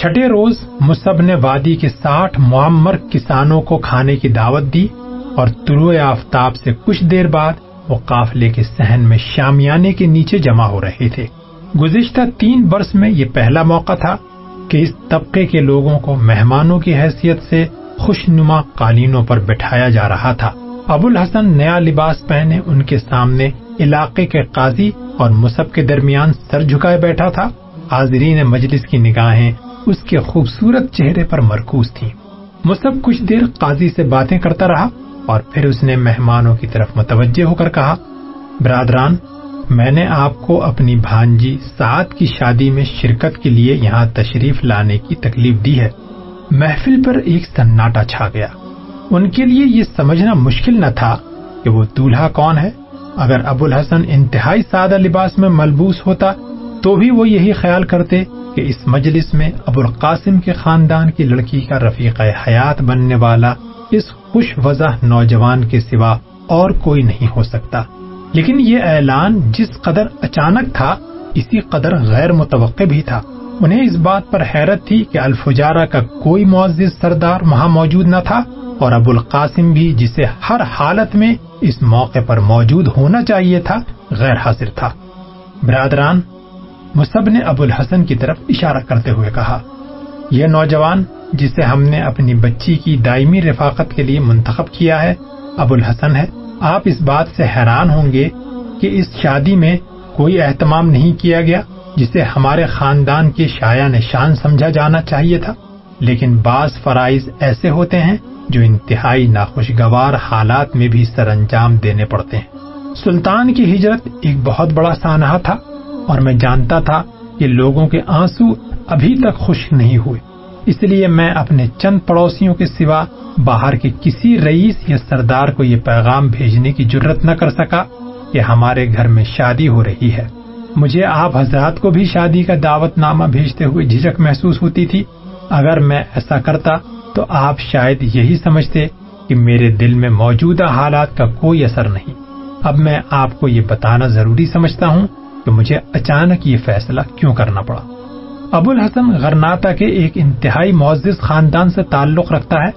چھٹے روز مصب نے وادی کے ساٹھ معمر کسانوں کو کھانے کی دعوت دی اور طلوع آفتاب سے کچھ دیر بعد وہ قافلے کے سہن میں شامیانے کے نیچے جمع ہو رہے تھے۔ گزشتہ تین برس میں یہ پہلا موقع تھا کہ اس طبقے کے لوگوں کو مہمانوں کی حیثیت سے خوش نما قالینوں پر بٹھایا جا رہا تھا۔ ابو الحسن نیا لباس پہنے ان کے سامنے علاقے کے قاضی اور مصب کے درمیان سر جھکائے بیٹھا تھا۔ حاضرین مجلس کی نگاہیں اس کے خوبصورت چہرے پر مرکوز تھی۔ مصب کچھ دیر قاضی سے باتیں کرتا رہا اور پھر اس نے مہمانوں کی طرف متوجہ ہو کر کہا، برادران، میں نے آپ کو اپنی بھانجی سعد کی شادی میں شرکت کے لیے یہاں تشریف لانے کی تکلیف دی ہے۔ محفل پر ایک سناٹا چھا گیا۔ ان کے لیے یہ سمجھنا مشکل نہ تھا کہ وہ دولہا کون ہے۔ اگر ابو الحسن انتہائی سادہ لباس میں ملبوس ہوتا تو بھی وہ یہی خیال کرتے کہ اس مجلس میں ابو القاسم کے خاندان کی لڑکی کا رفیق حیات بننے والا اس خوش وضع نوجوان کے سوا اور کوئی نہیں ہو سکتا۔ لیکن یہ اعلان جس قدر اچانک تھا، اسی قدر غیر متوقع بھی تھا۔ انہیں اس بات پر حیرت تھی کہ الفجارہ کا کوئی معزز سردار وہاں موجود نہ تھا اور ابو القاسم بھی جسے ہر حالت میں اس موقع پر موجود ہونا چاہیے تھا، غیر حاضر تھا۔ برادران مصب نے ابو الحسن کی طرف اشارہ کرتے ہوئے کہا، یہ نوجوان جسے ہم نے اپنی بچی کی دائمی رفاقت کے لیے منتخب کیا ہے، ابو الحسن ہے، آپ اس بات سے حیران ہوں گے کہ اس شادی میں کوئی اہتمام نہیں کیا گیا جسے ہمارے خاندان کے شاع نشان سمجھا جانا چاہیے تھا۔ لیکن بعض فرائض ایسے ہوتے ہیں جو انتہائی ناخوشگوار حالات میں بھی سر انجام دینے پڑتے ہیں۔ سلطان کی ہجرت ایک بہت بڑا سانحہ تھا۔ اور میں جانتا تھا کہ لوگوں کے آنسو ابھی تک خشک نہیں ہوئے۔ اس لیے میں اپنے چند پڑوسیوں کے سوا باہر کے کسی رئیس یا سردار کو یہ پیغام بھیجنے کی ضرورت نہ کر سکا کہ ہمارے گھر میں شادی ہو رہی ہے۔ مجھے آپ حضرات کو بھی شادی کا دعوت نامہ بھیجتے ہوئے جھجک محسوس ہوتی تھی۔ اگر میں ایسا کرتا تو آپ شاید یہی سمجھتے کہ میرے دل میں موجودہ حالات کا کوئی اثر نہیں۔ اب میں آپ کو یہ بتانا ضروری سمجھتا ہوں کہ مجھے اچانک یہ فیصلہ کیوں کرنا پڑا؟ ابو الحسن غرناتا کے ایک انتہائی معزز خاندان سے تعلق رکھتا ہے۔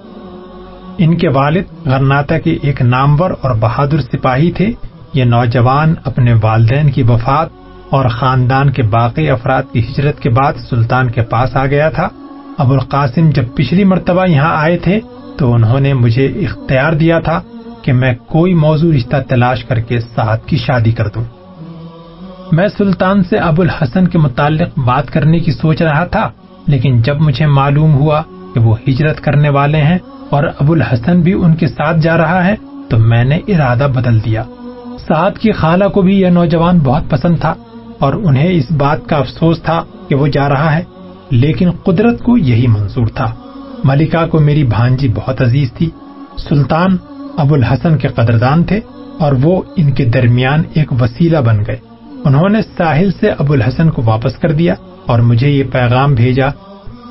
ان کے والد غرناتا کے ایک نامور اور بہادر سپاہی تھے۔ یہ نوجوان اپنے والدین کی وفات اور خاندان کے باقی افراد کی ہجرت کے بعد سلطان کے پاس آ گیا تھا۔ ابو القاسم جب پچھلی مرتبہ یہاں آئے تھے تو انہوں نے مجھے اختیار دیا تھا کہ میں کوئی موضوع رشتہ تلاش کر کے ساتھ کی شادی کر دوں۔ میں سلطان سے ابو الحسن کے متعلق بات کرنے کی سوچ رہا تھا، لیکن جب مجھے معلوم ہوا کہ وہ ہجرت کرنے والے ہیں اور ابو الحسن بھی ان کے ساتھ جا رہا ہے، تو میں نے ارادہ بدل دیا۔ سعد کی خالہ کو بھی یہ نوجوان بہت پسند تھا اور انہیں اس بات کا افسوس تھا کہ وہ جا رہا ہے، لیکن قدرت کو یہی منظور تھا۔ ملکہ کو میری بھانجی بہت عزیز تھی۔ سلطان ابو الحسن کے قدردان تھے اور وہ ان کے درمیان ایک وسیلہ بن گئے۔ انہوں نے ساحل سے ابو الحسن کو واپس کر دیا اور مجھے یہ پیغام بھیجا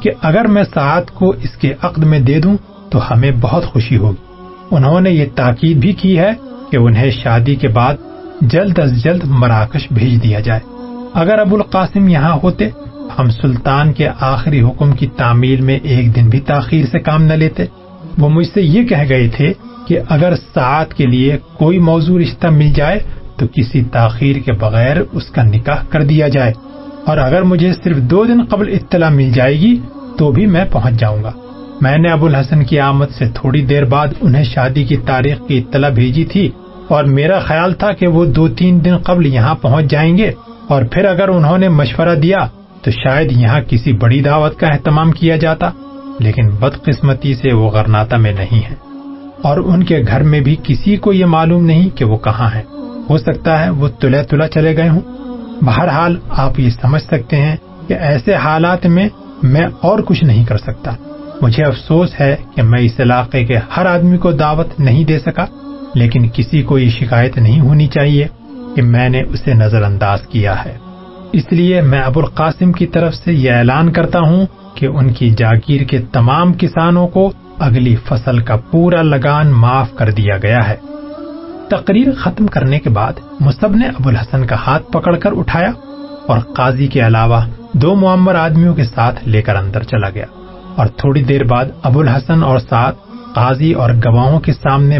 کہ اگر میں سعد کو اس کے عقد میں دے دوں تو ہمیں بہت خوشی ہوگی۔ انہوں نے یہ تاکید بھی کی ہے کہ انہیں شادی کے بعد جلد از جلد مراکش بھیج دیا جائے۔ اگر ابو القاسم یہاں ہوتے، ہم سلطان کے آخری حکم کی تعمیل میں ایک دن بھی تاخیر سے کام نہ لیتے۔ وہ مجھ سے یہ کہہ گئے تھے کہ اگر سعد کے لیے کوئی موضوع رشتہ مل جائے تو کسی تاخیر کے بغیر اس کا نکاح کر دیا جائے۔ اور اگر مجھے صرف دو دن قبل اطلاع مل جائے گی، تو بھی میں پہنچ جاؤں گا۔ میں نے ابو الحسن کی آمد سے تھوڑی دیر بعد انہیں شادی کی تاریخ کی اطلاع بھیجی تھی، اور میرا خیال تھا کہ وہ دو تین دن قبل یہاں پہنچ جائیں گے۔ اور پھر اگر انہوں نے مشورہ دیا، تو شاید یہاں کسی بڑی دعوت کا اہتمام کیا جاتا۔ لیکن بدقسمتی سے وہ غرناتا میں نہیں ہے۔ اور ان کے گھر میں بھی کسی کو یہ معلوم نہیں کہ وہ کہاں ہے ہو سکتا ہے، وہ تلا تلا چلے گئے ہوں۔ بہرحال آپ یہ سمجھ سکتے ہیں کہ ایسے حالات میں میں اور کچھ نہیں کر سکتا۔ مجھے افسوس ہے کہ میں اس علاقے کے ہر آدمی کو دعوت نہیں دے سکا، لیکن کسی کو یہ شکایت نہیں ہونی چاہیے کہ میں نے اسے نظر انداز کیا ہے۔ اس لیے میں ابو القاسم کی طرف سے یہ اعلان کرتا ہوں کہ ان کی جاگیر کے تمام کسانوں کو اگلی فصل کا پورا لگان معاف کر دیا گیا ہے۔ تقریر ختم کرنے کے بعد مصب نے ابو الحسن کا ہاتھ پکڑ کر اٹھایا اور قاضی کے علاوہ دو معمر آدمیوں کے ساتھ لے کر اندر چلا گیا اور تھوڑی دیر بعد ابو الحسن اور ساتھ قاضی اور گواہوں کے سامنے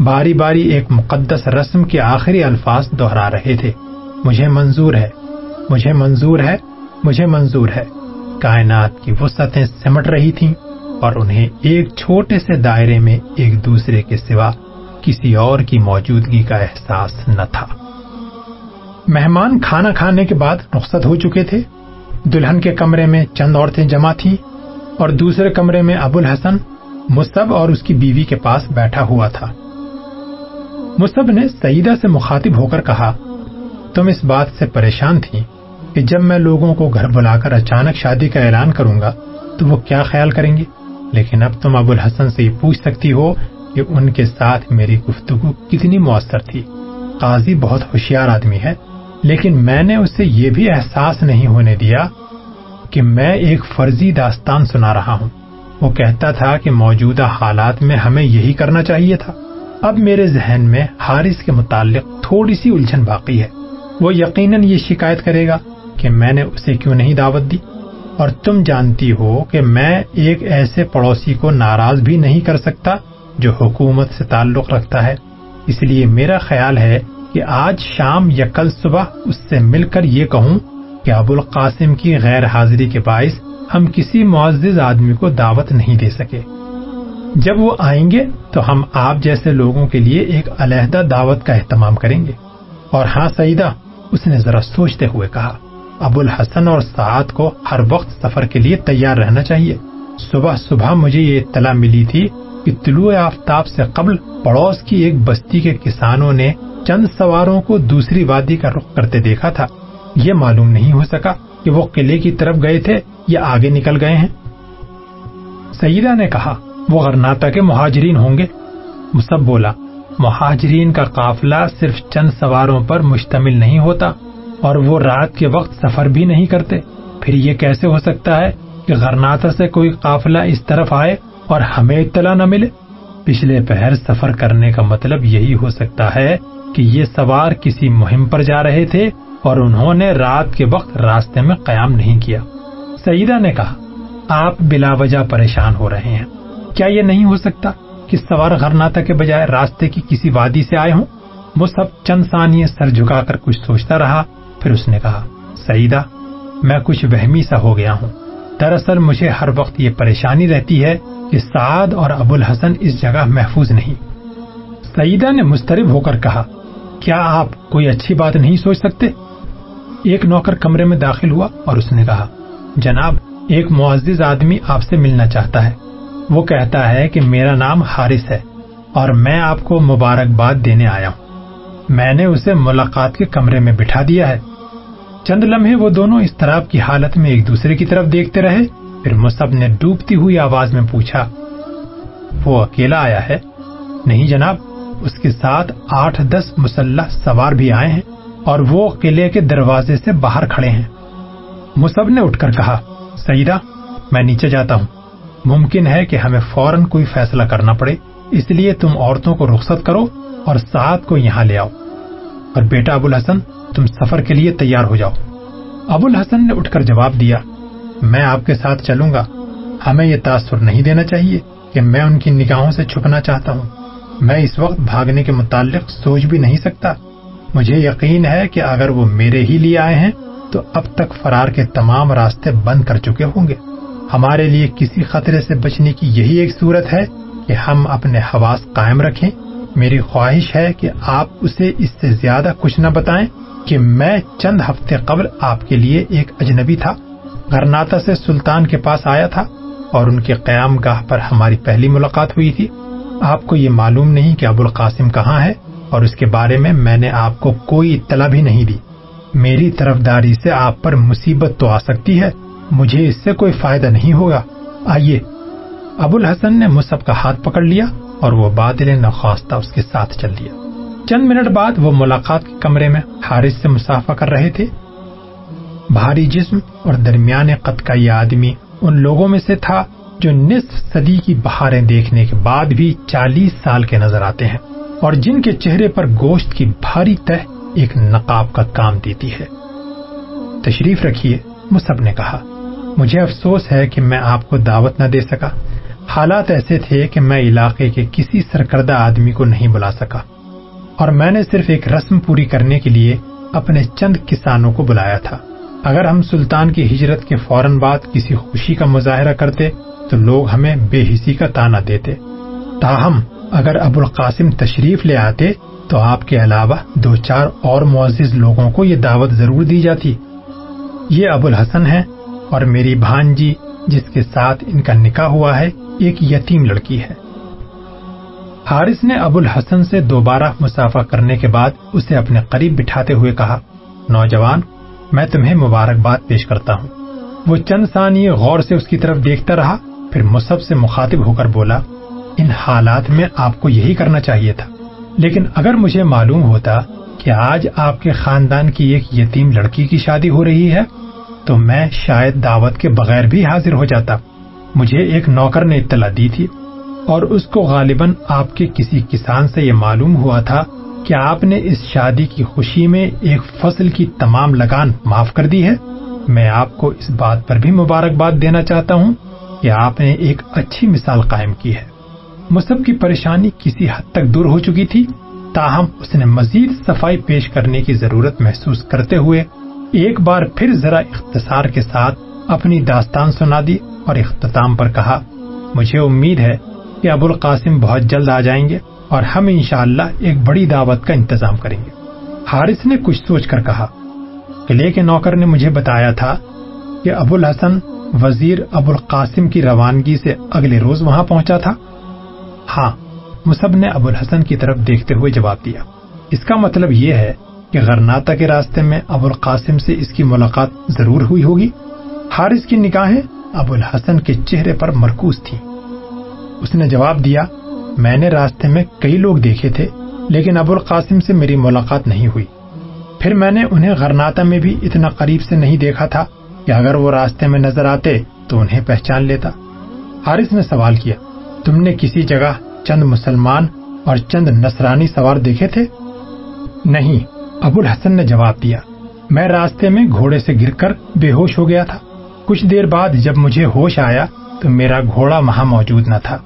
باری باری ایک مقدس رسم کے آخری الفاظ دہرا رہے تھے۔ مجھے منظور ہے، مجھے منظور ہے، مجھے منظور ہے۔ کائنات کی وسعتیں سمٹ رہی تھیں اور انہیں ایک چھوٹے سے دائرے میں ایک دوسرے کے سوا کسی اور کی موجودگی کا احساس نہ تھا۔ مہمان کھانا کھانے کے بعد رخصت ہو چکے تھے۔ دلہن کے کمرے میں چند عورتیں جمع تھیں اور دوسرے کمرے میں ابو الحسن مصب اور اس کی بیوی کے پاس بیٹھا ہوا تھا۔ مصب نے سعیدہ سے مخاطب ہو کر کہا، تم اس بات سے پریشان تھی کہ جب میں لوگوں کو گھر بلا کر اچانک شادی کا اعلان کروں گا تو وہ کیا خیال کریں گے؟ لیکن اب تم ابو الحسن سے یہ پوچھ سکتی ہو کہ ان کے ساتھ میری گفتگو کتنی مؤثر تھی۔ قاضی بہت ہوشیار آدمی ہے، لیکن میں نے اسے یہ بھی احساس نہیں ہونے دیا کہ میں ایک فرضی داستان سنا رہا ہوں۔ وہ کہتا تھا کہ موجودہ حالات میں ہمیں یہی کرنا چاہیے تھا۔ اب میرے ذہن میں حارث کے متعلق تھوڑی سی الجھن باقی ہے۔ وہ یقیناً یہ شکایت کرے گا کہ میں نے اسے کیوں نہیں دعوت دی۔ اور تم جانتی ہو کہ میں ایک ایسے پڑوسی کو ناراض بھی نہیں کر سکتا جو حکومت سے تعلق رکھتا ہے۔ اس لیے میرا خیال ہے کہ آج شام یا کل صبح اس سے مل کر یہ کہوں کہ ابو القاسم کی غیر حاضری کے باعث ہم کسی معزز آدمی کو دعوت نہیں دے سکے۔ جب وہ آئیں گے تو ہم آپ جیسے لوگوں کے لیے ایک علیحدہ دعوت کا اہتمام کریں گے۔ اور ہاں سعیدہ، اس نے ذرا سوچتے ہوئے کہا، ابو الحسن اور سعد کو ہر وقت سفر کے لیے تیار رہنا چاہیے۔ صبح صبح مجھے یہ اطلاع ملی تھی کہ طلوع آفتاب سے قبل پڑوس کی ایک بستی کے کسانوں نے چند سواروں کو دوسری وادی کا رخ کرتے دیکھا تھا۔ یہ معلوم نہیں ہو سکا کہ وہ قلعے کی طرف گئے تھے یا آگے نکل گئے ہیں۔ سیدہ نے کہا، وہ غرناتا کے مہاجرین ہوں گے۔ مصب بولا، مہاجرین کا قافلہ صرف چند سواروں پر مشتمل نہیں ہوتا اور وہ رات کے وقت سفر بھی نہیں کرتے۔ پھر یہ کیسے ہو سکتا ہے کہ غرناتا سے کوئی قافلہ اس طرف آئے اور ہمیں اطلاع نہ ملے۔ پچھلے پہر سفر کرنے کا مطلب یہی ہو سکتا ہے کہ یہ سوار کسی مہم پر جا رہے تھے اور انہوں نے رات کے وقت راستے میں قیام نہیں کیا۔ سعیدہ نے کہا، آپ بلا وجہ پریشان ہو رہے ہیں۔ کیا یہ نہیں ہو سکتا کہ سوار غرناتا کے بجائے راستے کی کسی وادی سے آئے ہوں؟ وہ سب چند ثانیے سر جھکا کر کچھ سوچتا رہا، پھر اس نے کہا سعیدہ میں کچھ وہمی سا ہو گیا ہوں۔ دراصل مجھے ہر وقت یہ پریشانی رہتی ہے کہ سعد اور ابو الحسن اس جگہ محفوظ نہیں۔ سعیدہ نے مسترب ہو کر کہا، کیا آپ کوئی اچھی بات نہیں سوچ سکتے؟ ایک نوکر کمرے میں داخل ہوا اور اس نے کہا، جناب، ایک معزز آدمی آپ سے ملنا چاہتا ہے۔ وہ کہتا ہے کہ میرا نام حارث ہے اور میں آپ کو مبارکباد دینے آیا ہوں۔ میں نے اسے ملاقات کے کمرے میں بٹھا دیا ہے۔ چند لمحے وہ دونوں اس طرح کی حالت میں ایک دوسرے کی طرف دیکھتے رہے، پھر مصب نے ڈوبتی ہوئی آواز میں پوچھا، وہ اکیلا آیا ہے؟ نہیں جناب، اس کے ساتھ آٹھ دس مسلح سوار بھی آئے ہیں اور وہ قلعے کے دروازے سے باہر کھڑے ہیں۔ مصب نے اٹھ کر کہا سعیدہ میں نیچے جاتا ہوں۔ ممکن ہے کہ ہمیں فوراً کوئی فیصلہ کرنا پڑے، اس لیے تم عورتوں کو رخصت کرو اور ساتھ کو یہاں لے آؤ۔ اور بیٹا ابو الحسن تم سفر کے لیے تیار ہو جاؤ۔ ابو الحسن نے اٹھ کر جواب دیا، میں آپ کے ساتھ چلوں گا۔ ہمیں یہ تاثر نہیں دینا چاہیے کہ میں ان کی نگاہوں سے چھپنا چاہتا ہوں۔ میں اس وقت بھاگنے کے متعلق سوچ بھی نہیں سکتا۔ مجھے یقین ہے کہ اگر وہ میرے ہی لیے آئے ہیں، تو اب تک فرار کے تمام راستے بند کر چکے ہوں گے۔ ہمارے لیے کسی خطرے سے بچنے کی یہی ایک صورت ہے کہ ہم اپنے حواس قائم رکھیں۔ میری خواہش ہے کہ آپ اسے اس سے زیادہ کچھ نہ بتائیں۔ کہ میں چند ہفتے قبل آپ کے لیے ایک اجنبی تھا۔ گرناتا سے سلطان کے پاس آیا تھا اور ان کے قیام گاہ پر ہماری پہلی ملاقات ہوئی تھی۔ آپ کو یہ معلوم نہیں کہ ابو القاسم کہاں ہے اور اس کے بارے میں میں نے آپ کو کوئی اطلاع بھی نہیں دی۔ میری طرف داری سے آپ پر مصیبت تو آ سکتی ہے، مجھے اس سے کوئی فائدہ نہیں ہوگا۔ آئیے۔ ابو الحسن نے مصحف کا ہاتھ پکڑ لیا اور وہ بادل نخواستہ اس کے ساتھ چل دیا۔ چند منٹ بعد وہ ملاقات کے کمرے میں حارث سے مسافہ کر رہے تھے۔ بھاری جسم اور درمیان قد کا یہ آدمی ان لوگوں میں سے تھا جو نصف صدی کی بہاریں دیکھنے کے بعد بھی چالیس سال کے نظر آتے ہیں اور جن کے چہرے پر گوشت کی بھاری تہ ایک نقاب کا کام دیتی ہے۔ تشریف رکھیے مصب نے کہا۔ مجھے افسوس ہے کہ میں آپ کو دعوت نہ دے سکا۔ حالات ایسے تھے کہ میں علاقے کے کسی سرکردہ آدمی کو نہیں بلا سکا۔ اور میں نے صرف ایک رسم پوری کرنے کے لیے اپنے چند کسانوں کو بلایا تھا۔ اگر ہم سلطان کی ہجرت کے فوراً بعد کسی خوشی کا مظاہرہ کرتے، تو لوگ ہمیں بے حسی کا تانا دیتے۔ تاہم، اگر ابو القاسم تشریف لے آتے، تو آپ کے علاوہ دو چار اور معزز لوگوں کو یہ دعوت ضرور دی جاتی۔ یہ ابو الحسن ہے اور میری بھانجی، جس کے ساتھ ان کا نکاح ہوا ہے، ایک یتیم لڑکی ہے۔ حارث نے ابو الحسن سے دوبارہ مسافہ کرنے کے بعد اسے اپنے قریب بٹھاتے ہوئے کہا، نوجوان، میں تمہیں مبارکباد پیش کرتا ہوں۔ وہ چند ثانی غور سے اس کی طرف دیکھتا رہا، پھر مصحف سے مخاطب ہو کر بولا، ان حالات میں آپ کو یہی کرنا چاہیے تھا، لیکن اگر مجھے معلوم ہوتا کہ آج آپ کے خاندان کی ایک یتیم لڑکی کی شادی ہو رہی ہے، تو میں شاید دعوت کے بغیر بھی حاضر ہو جاتا۔ مجھے ایک نوکر نے اطلاع دی تھی۔ اور اس کو غالباً آپ کے کسی کسان سے یہ معلوم ہوا تھا کہ آپ نے اس شادی کی خوشی میں ایک فصل کی تمام لگان معاف کر دی ہے۔ میں آپ کو اس بات پر بھی مبارکباد دینا چاہتا ہوں کہ آپ نے ایک اچھی مثال قائم کی ہے۔ مصب کی پریشانی کسی حد تک دور ہو چکی تھی۔ تاہم، اس نے مزید صفائی پیش کرنے کی ضرورت محسوس کرتے ہوئے ایک بار پھر ذرا اختصار کے ساتھ اپنی داستان سنا دی اور اختتام پر کہا، مجھے امید ہے کہ ابو القاسم بہت جلد آ جائیں گے اور ہم انشاءاللہ ایک بڑی دعوت کا انتظام کریں گے۔ حارث نے کچھ سوچ کر کہا قلعے کے نوکر نے مجھے بتایا تھا کہ ابو الحسن وزیر ابو القاسم کی روانگی سے اگلے روز وہاں پہنچا تھا۔ ہاں مصب نے ابو الحسن کی طرف دیکھتے ہوئے جواب دیا۔ اس کا مطلب یہ ہے کہ غرناتا کے راستے میں ابو القاسم سے اس کی ملاقات ضرور ہوئی ہوگی۔ حارث کی نکاحیں ابو الحسن کے چہرے پر مرکوز تھی اس نے جواب دیا، میں نے راستے میں کئی لوگ دیکھے تھے، لیکن ابو القاسم سے میری ملاقات نہیں ہوئی۔ پھر میں نے انہیں غرناتا میں بھی اتنا قریب سے نہیں دیکھا تھا کہ اگر وہ راستے میں نظر آتے تو انہیں پہچان لیتا۔ حارث نے سوال کیا، تم نے کسی جگہ چند مسلمان اور چند نصرانی سوار دیکھے تھے؟ نہیں، ابو الحسن نے جواب دیا، میں راستے میں گھوڑے سے گر کر بے ہوش ہو گیا تھا۔ کچھ دیر بعد جب مجھے ہوش آیا تو میرا گھوڑا وہاں موجود نہ تھا۔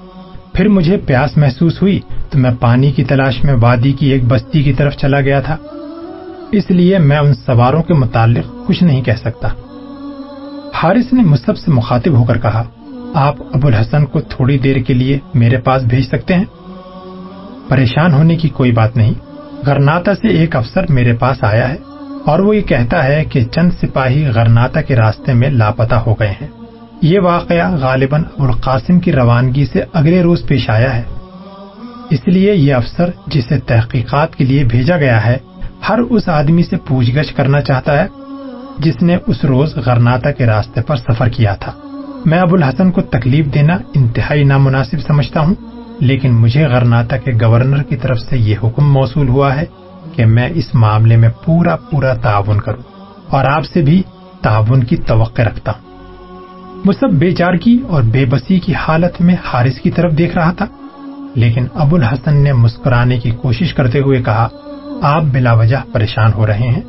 پھر مجھے پیاس محسوس ہوئی تو میں پانی کی تلاش میں وادی کی ایک بستی کی طرف چلا گیا تھا۔ اس لیے میں ان سواروں کے متعلق کچھ نہیں کہہ سکتا۔ حارث نے مصحف سے مخاطب ہو کر کہا، آپ ابو الحسن کو تھوڑی دیر کے لیے میرے پاس بھیج سکتے ہیں؟ پریشان ہونے کی کوئی بات نہیں۔ غرناتا سے ایک افسر میرے پاس آیا ہے اور وہ یہ کہتا ہے کہ چند سپاہی غرناتا کے راستے میں لاپتہ ہو گئے ہیں۔ یہ واقعہ غالباً القاسم کی روانگی سے اگلے روز پیش آیا ہے۔ اس لیے یہ افسر جسے تحقیقات کے لیے بھیجا گیا ہے، ہر اس آدمی سے پوچھ گچھ کرنا چاہتا ہے جس نے اس روز غرناتا کے راستے پر سفر کیا تھا۔ میں ابو الحسن کو تکلیف دینا انتہائی نامناسب سمجھتا ہوں، لیکن مجھے غرناتا کے گورنر کی طرف سے یہ حکم موصول ہوا ہے کہ میں اس معاملے میں پورا پورا تعاون کروں اور آپ سے بھی تعاون کی توقع رکھتا ہوں۔ مصب بے چارگی اور بے بسی کی حالت میں حارث کی طرف دیکھ رہا تھا۔ لیکن ابو الحسن نے مسکرانے کی کوشش کرتے ہوئے کہا، آپ بلا وجہ پریشان ہو رہے ہیں۔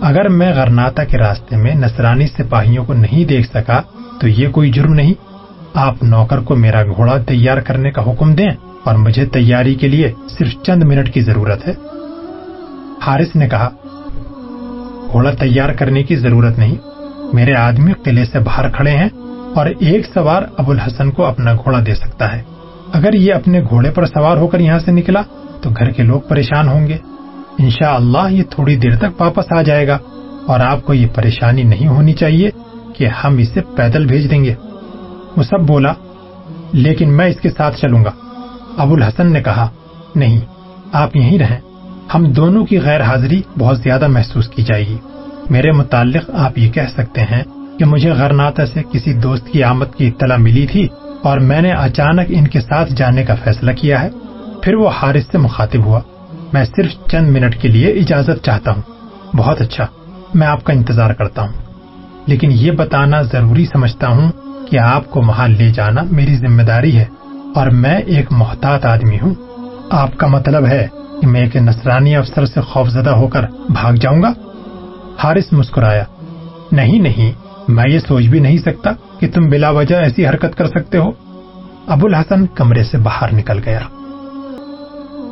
اگر میں غرناتا کے راستے میں نصرانی سپاہیوں کو نہیں دیکھ سکا، تو یہ کوئی جرم نہیں۔ آپ نوکر کو میرا گھوڑا تیار کرنے کا حکم دیں اور مجھے تیاری کے لیے صرف چند منٹ کی ضرورت ہے۔ حارث نے کہا، گھوڑا تیار کرنے کی ضرورت نہیں۔ میرے آدمی قلعے سے باہر کھڑے ہیں۔ اور ایک سوار ابو الحسن کو اپنا گھوڑا دے سکتا ہے۔ اگر یہ اپنے گھوڑے پر سوار ہو کر یہاں سے نکلا تو گھر کے لوگ پریشان ہوں گے۔ انشاء اللہ یہ تھوڑی دیر تک واپس آ جائے گا اور آپ کو یہ پریشانی نہیں ہونی چاہیے کہ ہم اسے پیدل بھیج دیں گے۔ وہ سب بولا، لیکن میں اس کے ساتھ چلوں گا۔ ابو الحسن نے کہا، نہیں، آپ یہیں رہیں۔ ہم دونوں کی غیر حاضری بہت زیادہ محسوس کی جائے گی۔ میرے متعلق آپ یہ کہہ سکتے ہیں کہ مجھے غرناتا سے کسی دوست کی آمد کی اطلاع ملی تھی اور میں نے اچانک ان کے ساتھ جانے کا فیصلہ کیا ہے۔ پھر وہ حارث سے مخاطب ہوا۔ میں صرف چند منٹ کے لیے اجازت چاہتا ہوں۔ بہت اچھا میں آپ کا انتظار کرتا ہوں۔ لیکن یہ بتانا ضروری سمجھتا ہوں کہ آپ کو وہاں لے جانا میری ذمہ داری ہے اور میں ایک محتاط آدمی ہوں۔ آپ کا مطلب ہے کہ میں ایک نصرانی افسر سے خوف زدہ ہو کر بھاگ جاؤں گا؟ حارث مسکرایا۔ نہیں نہیں میں یہ سوچ بھی نہیں سکتا کہ تم بلا وجہ ایسی حرکت کر سکتے ہو۔ ابو الحسن کمرے سے باہر نکل گیا۔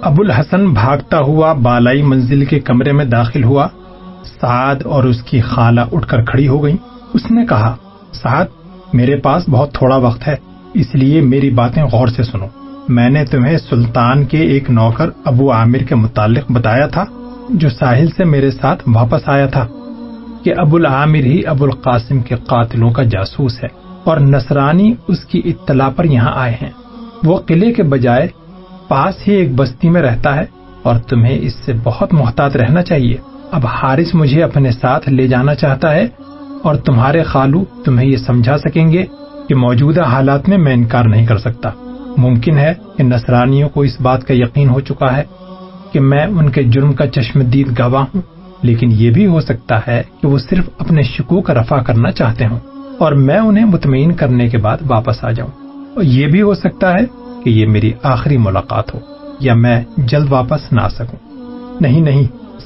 ابو الحسن بھاگتا ہوا بالائی منزل کے کمرے میں داخل ہوا۔ سعد اور اس کی خالہ اٹھ کر کھڑی ہو گئی اس نے کہا، سعد، میرے پاس بہت تھوڑا وقت ہے، اس لیے میری باتیں غور سے سنو۔ میں نے تمہیں سلطان کے ایک نوکر ابو عامر کے متعلق بتایا تھا، جو ساحل سے میرے ساتھ واپس آیا تھا۔ کہ ابو العامر ہی ابو القاسم کے قاتلوں کا جاسوس ہے اور نصرانی اس کی اطلاع پر یہاں آئے ہیں۔ وہ قلعے کے بجائے پاس ہی ایک بستی میں رہتا ہے اور تمہیں اس سے بہت محتاط رہنا چاہیے۔ اب حارث مجھے اپنے ساتھ لے جانا چاہتا ہے اور تمہارے خالو تمہیں یہ سمجھا سکیں گے کہ موجودہ حالات میں میں انکار نہیں کر سکتا۔ ممکن ہے کہ نصرانیوں کو اس بات کا یقین ہو چکا ہے کہ میں ان کے جرم کا چشمدید گواہ ہوں۔ لیکن یہ بھی ہو سکتا ہے کہ وہ صرف اپنے شکو کا رفع کرنا چاہتے ہوں اور میں انہیں مطمئن کرنے کے بعد واپس آ جاؤں۔ اور یہ بھی ہو سکتا ہے کہ یہ میری آخری ملاقات ہو یا میں جلد واپس نہ آ سکوں۔ نہیں نہیں،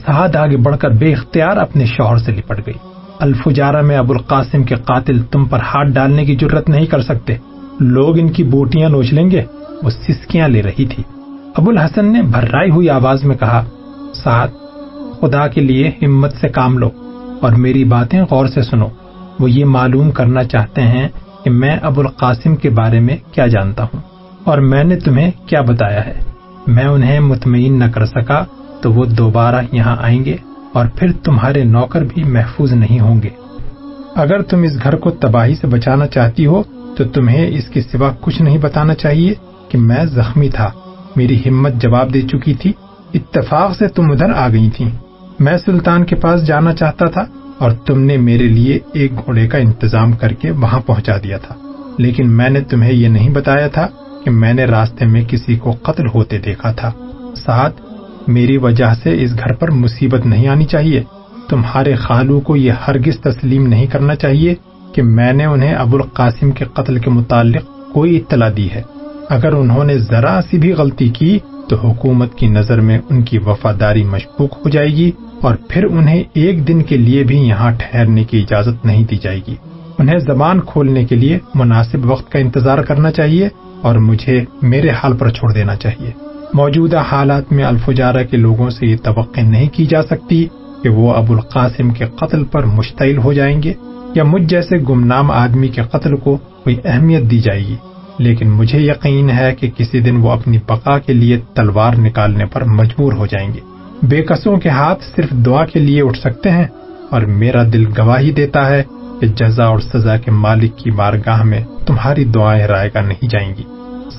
سعد آگے بڑھ کر بے اختیار اپنے شوہر سے لپٹ گئی۔ الفجارہ میں ابو القاسم کے قاتل تم پر ہاتھ ڈالنے کی ضرورت نہیں کر سکتے۔ لوگ ان کی بوٹیاں نوچ لیں گے۔ وہ سسکیاں لے رہی تھی۔ ابو الحسن نے بھرائی ہوئی آواز میں کہا، سعد خدا کے لیے ہمت سے کام لو اور میری باتیں غور سے سنو۔ وہ یہ معلوم کرنا چاہتے ہیں کہ میں ابو القاسم کے بارے میں کیا جانتا ہوں اور میں نے تمہیں کیا بتایا ہے۔ میں انہیں مطمئن نہ کر سکا تو وہ دوبارہ یہاں آئیں گے اور پھر تمہارے نوکر بھی محفوظ نہیں ہوں گے۔ اگر تم اس گھر کو تباہی سے بچانا چاہتی ہو تو تمہیں اس کے سوا کچھ نہیں بتانا چاہیے کہ میں زخمی تھا۔ میری ہمت جواب دے چکی تھی۔ اتفاق سے تم ادھر آ گئی تھی میں سلطان کے پاس جانا چاہتا تھا اور تم نے میرے لیے ایک گھوڑے کا انتظام کر کے وہاں پہنچا دیا تھا۔ لیکن میں نے تمہیں یہ نہیں بتایا تھا کہ میں نے راستے میں کسی کو قتل ہوتے دیکھا تھا۔ ساتھ میری وجہ سے اس گھر پر مصیبت نہیں آنی چاہیے۔ تمہارے خالو کو یہ ہرگز تسلیم نہیں کرنا چاہیے کہ میں نے انہیں ابو القاسم کے قتل کے متعلق کوئی اطلاع دی ہے۔ اگر انہوں نے ذرا سی بھی غلطی کی تو حکومت کی نظر میں ان کی وفاداری مشکوک ہو جائے گی۔ اور پھر انہیں ایک دن کے لیے بھی یہاں ٹھہرنے کی اجازت نہیں دی جائے گی۔ انہیں زبان کھولنے کے لیے مناسب وقت کا انتظار کرنا چاہیے اور مجھے میرے حال پر چھوڑ دینا چاہیے۔ موجودہ حالات میں الفجارہ کے لوگوں سے یہ توقع نہیں کی جا سکتی کہ وہ ابو القاسم کے قتل پر مشتعل ہو جائیں گے یا مجھ جیسے گمنام آدمی کے قتل کو کوئی اہمیت دی جائے گی۔ لیکن مجھے یقین ہے کہ کسی دن وہ اپنی بقا کے لیے تلوار نکالنے پر مجبور ہو جائیں گے۔ بے قصوں کے ہاتھ صرف دعا کے لیے اٹھ سکتے ہیں اور میرا دل گواہی دیتا ہے کہ جزا اور سزا کے مالک کی بارگاہ میں تمہاری دعائیں رائے گا نہیں جائیں گی۔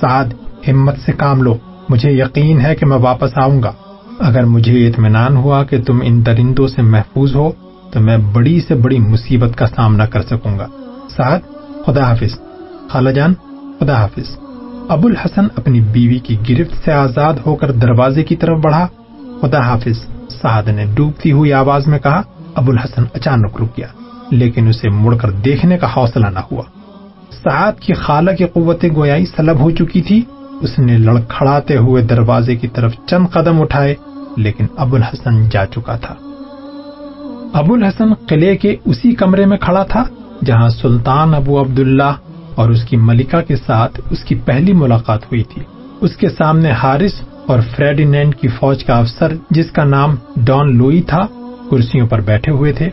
سعد، ہمت سے کام لو۔ مجھے یقین ہے کہ میں واپس آؤں گا۔ اگر مجھے اطمینان ہوا کہ تم ان درندوں سے محفوظ ہو، تو میں بڑی سے بڑی مصیبت کا سامنا کر سکوں گا۔ سعد، خدا حافظ۔ خالہ جان، خدا حافظ۔ ابو الحسن اپنی بیوی کی گرفت سے آزاد ہو کر دروازے کی طرف بڑھا۔ خدا حافظ، سعد نے ڈوبتی ہوئی آواز میں کہا ابو الحسن اچانک رک گیا، لیکن اسے مڑ کر دیکھنے کا حوصلہ نہ ہوا۔ سعد کی خالہ کی قوت گویائی سلب ہو چکی تھی۔ اس نے لڑکھڑاتے ہوئے دروازے کی طرف چند قدم اٹھائے، لیکن ابو الحسن جا چکا تھا۔ ابو الحسن قلعے کے اسی کمرے میں کھڑا تھا، جہاں سلطان ابو عبداللہ اور اس کی ملکہ کے ساتھ اس کی پہلی ملاقات ہوئی تھی۔ اس کے سامنے حارث اور فریڈینینڈ کی فوج کا افسر جس کا نام ڈان لوئی تھا، کرسیوں پر بیٹھے ہوئے تھے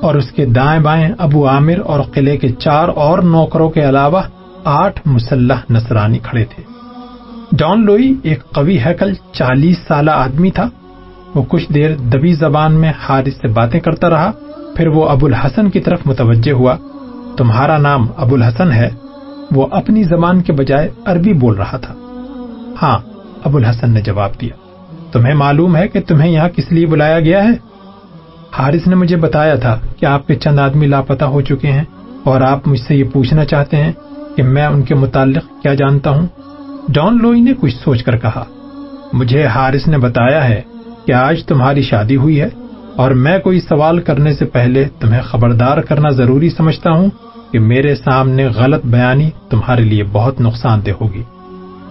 اور اس کے دائیں بائیں ابو عامر اور قلعے کے چار اور نوکروں کے علاوہ آٹھ مسلح نصرانی کھڑے تھے۔ ڈان لوئی ایک قوی حیکل چالیس سالہ آدمی تھا۔ وہ کچھ دیر دبی زبان میں حارث سے باتیں کرتا رہا، پھر وہ ابو الحسن کی طرف متوجہ ہوا۔ تمہارا نام ابو الحسن ہے، وہ اپنی زبان کے بجائے عربی بول رہا تھا۔ ہاں ابو الحسن نے جواب دیا، تمہیں معلوم ہے کہ تمہیں یہاں کس لیے بلایا گیا ہے؟ حارث نے مجھے بتایا تھا کہ آپ کے چند آدمی لاپتا ہو چکے ہیں اور آپ مجھ سے یہ پوچھنا چاہتے ہیں کہ میں ان کے متعلق کیا جانتا ہوں۔ ڈان لوئی نے کچھ سوچ کر کہا، مجھے حارث نے بتایا ہے کہ آج تمہاری شادی ہوئی ہے اور میں کوئی سوال کرنے سے پہلے تمہیں خبردار کرنا ضروری سمجھتا ہوں کہ میرے سامنے غلط بیانی تمہارے لیے بہت نقصان دہ ہوگی۔